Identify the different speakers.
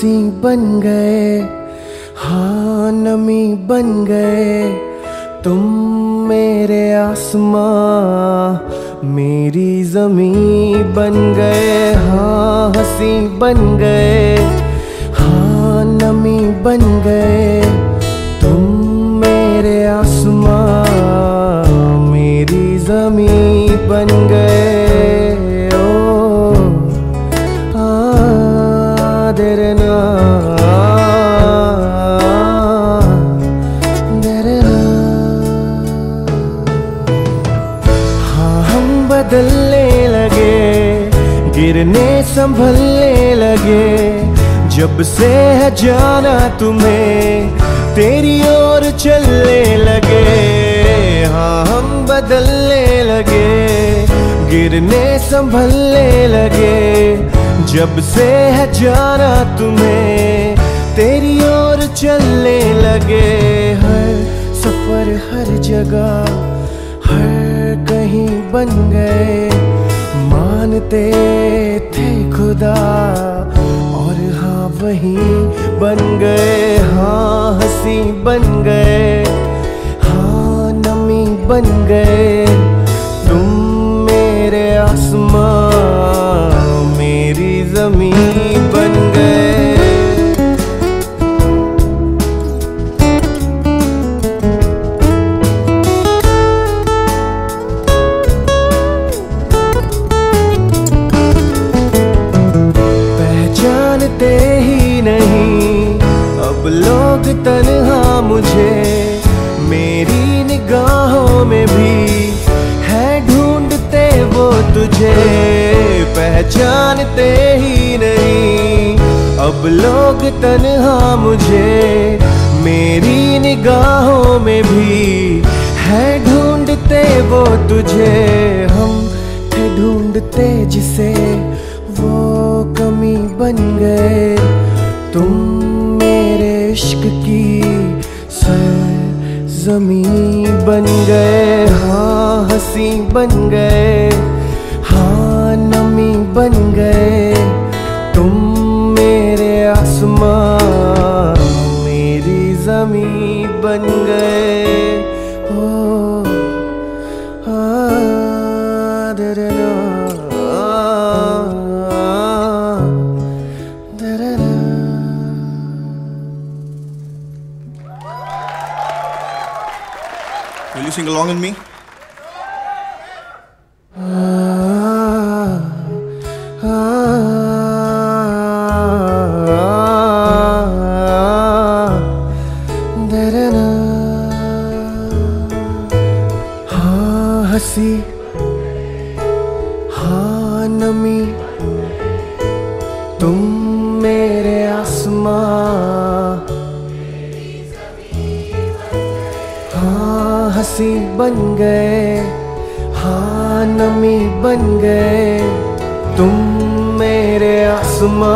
Speaker 1: हँसी बन गए हाँ नमी बन गए। तुम मेरे आसमां, मेरी जमी बन गए। हाँ हँसी बन गए हाँ नमी बन गए। बदलने लगे, गिरने संभलने लगे। जब से है जाना तुम्हें, तेरी ओर चलने लगे। हाँ हम बदलने लगे, गिरने संभलने लगे। जब से है जाना तुम्हें, तेरी ओर चलने लगे। हर सफ़र, हर जगह कहीं बन गए। मानते थे खुदा और हाँ वही बन गए। हाँ हँसी बन गए। हाँ नमी बन गए। तुम मेरे आसमां, मेरी ज़मीन। तन्हा मुझे। मेरी निगाहों में भी है ढूंढते वो तुझे। पहचानते ही नहीं। अब लोग तनहा मुझे। मेरी निगाहों में भी है ढूंढते वो तुझे। हम थे ढूंढते जिसे वो कमी बन गए। तुम इश्क की सर जमी बन गए। हाँ हसी बन गए। हाँ नमी बन गए। तुम मेरे आसमान मेरी जमी बन गए। ओ
Speaker 2: you sing along with me?
Speaker 1: हाँ हँसी हाँ नमी तुम मेरे आसमां हँसी बन गए हाँ नमी बन गए। तुम मेरे आसमां